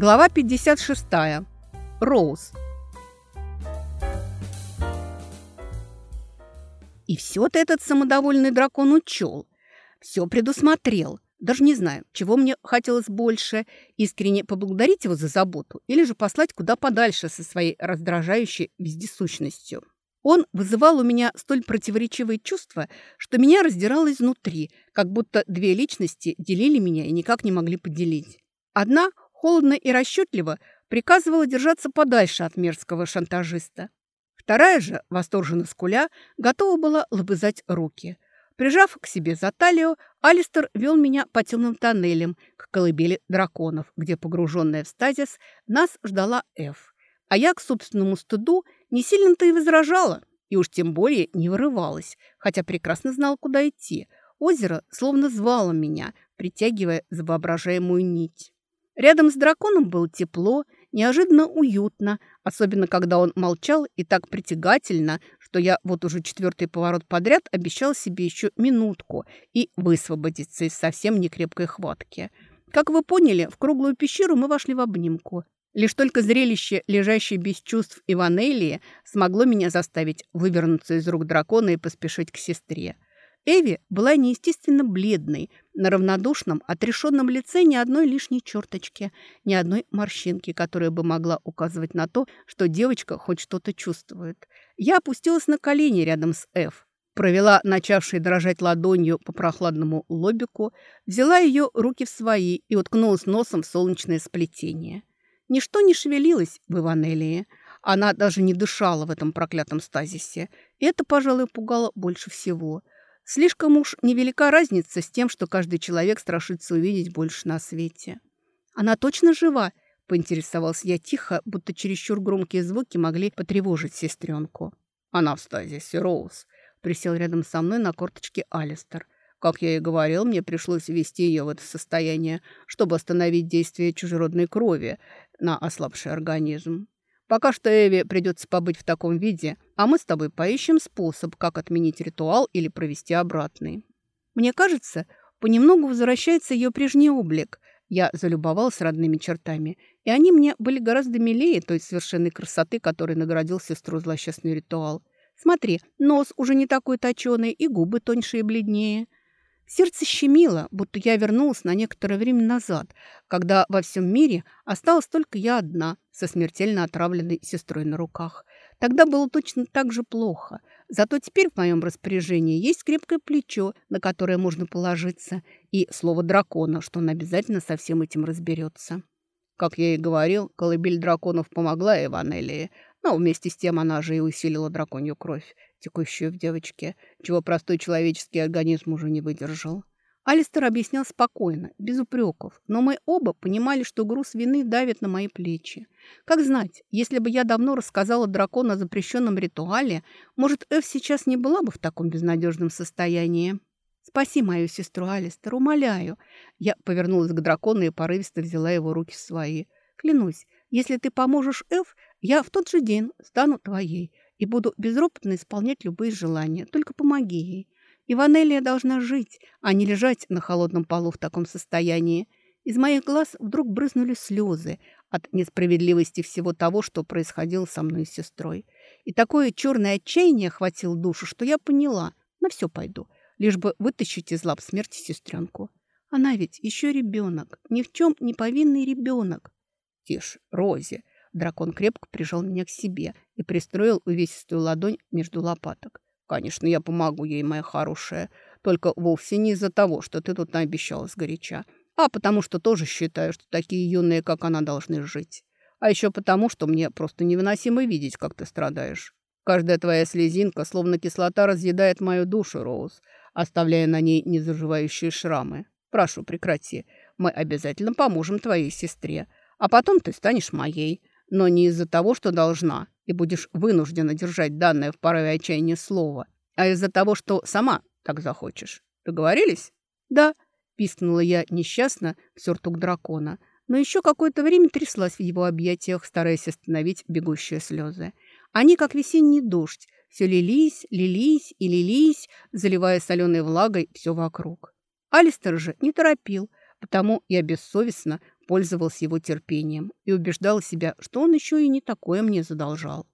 Глава 56. Роуз. И все-то этот самодовольный дракон учел. Все предусмотрел. Даже не знаю, чего мне хотелось больше – искренне поблагодарить его за заботу или же послать куда подальше со своей раздражающей вездесущностью. Он вызывал у меня столь противоречивые чувства, что меня раздирало изнутри, как будто две личности делили меня и никак не могли поделить. Одна – холодно и расчетливо приказывала держаться подальше от мерзкого шантажиста. Вторая же, восторженно скуля, готова была лобызать руки. Прижав к себе за талию, Алистер вел меня по темным тоннелям к колыбели драконов, где, погруженная в стазис, нас ждала Эф. А я, к собственному стыду, не сильно-то и возражала, и уж тем более не вырывалась, хотя прекрасно знала, куда идти. Озеро словно звало меня, притягивая за воображаемую нить. Рядом с драконом было тепло, неожиданно уютно, особенно когда он молчал и так притягательно, что я вот уже четвертый поворот подряд обещал себе еще минутку и высвободиться из совсем некрепкой хватки. Как вы поняли, в круглую пещеру мы вошли в обнимку. Лишь только зрелище, лежащее без чувств Иванелии, смогло меня заставить вывернуться из рук дракона и поспешить к сестре. Эви была неестественно бледной, на равнодушном, отрешенном лице ни одной лишней черточки, ни одной морщинки, которая бы могла указывать на то, что девочка хоть что-то чувствует. Я опустилась на колени рядом с Эв, провела начавшей дрожать ладонью по прохладному лобику, взяла ее руки в свои и уткнулась носом в солнечное сплетение. Ничто не шевелилось в Иванелии. Она даже не дышала в этом проклятом стазисе. И это, пожалуй, пугало больше всего – Слишком уж невелика разница с тем, что каждый человек страшится увидеть больше на свете. «Она точно жива?» – поинтересовался я тихо, будто чересчур громкие звуки могли потревожить сестренку. «Она в стазисе, Роуз», – присел рядом со мной на корточке Алистер. Как я и говорил, мне пришлось ввести ее в это состояние, чтобы остановить действие чужеродной крови на ослабший организм. Пока что Эви придется побыть в таком виде, а мы с тобой поищем способ, как отменить ритуал или провести обратный. Мне кажется, понемногу возвращается ее прежний облик. Я залюбовалась родными чертами, и они мне были гораздо милее той совершенной красоты, которой наградил сестру злосчастный ритуал. Смотри, нос уже не такой точеный, и губы тоньше и бледнее. Сердце щемило, будто я вернулась на некоторое время назад, когда во всем мире осталась только я одна, со смертельно отравленной сестрой на руках. Тогда было точно так же плохо. Зато теперь в моем распоряжении есть крепкое плечо, на которое можно положиться, и слово дракона, что он обязательно со всем этим разберется. Как я и говорил, колыбель драконов помогла Эванелии, но вместе с тем она же и усилила драконью кровь, текущую в девочке, чего простой человеческий организм уже не выдержал. Алистер объяснял спокойно, без упреков, но мы оба понимали, что груз вины давит на мои плечи. Как знать, если бы я давно рассказала дракону о запрещенном ритуале, может, Эв сейчас не была бы в таком безнадежном состоянии. «Спаси мою сестру, Алистер, умоляю!» Я повернулась к дракону и порывисто взяла его руки в свои. «Клянусь, если ты поможешь Эв, я в тот же день стану твоей и буду безропотно исполнять любые желания. Только помоги ей. Иванелия должна жить, а не лежать на холодном полу в таком состоянии. Из моих глаз вдруг брызнули слезы от несправедливости всего того, что происходило со мной с сестрой. И такое черное отчаяние охватило душу, что я поняла, на все пойду, лишь бы вытащить из лап смерти сестренку. Она ведь еще ребенок, ни в чем не повинный ребенок. Тише, Рози, Дракон крепко прижал меня к себе и пристроил увесистую ладонь между лопаток. «Конечно, я помогу ей, моя хорошая, только вовсе не из-за того, что ты тут наобещала сгоряча, а потому что тоже считаю, что такие юные, как она, должны жить. А еще потому, что мне просто невыносимо видеть, как ты страдаешь. Каждая твоя слезинка, словно кислота, разъедает мою душу, Роуз, оставляя на ней незаживающие шрамы. Прошу, прекрати. Мы обязательно поможем твоей сестре, а потом ты станешь моей но не из-за того, что должна, и будешь вынуждена держать данное в порыве отчаяния слово, а из-за того, что сама так захочешь. Договорились? Да, пискнула я несчастно в сюртук дракона, но еще какое-то время тряслась в его объятиях, стараясь остановить бегущие слезы. Они, как весенний дождь, все лились, лились и лились, заливая соленой влагой все вокруг. Алистер же не торопил, потому я бессовестно пользовалась его терпением и убеждала себя, что он еще и не такое мне задолжал.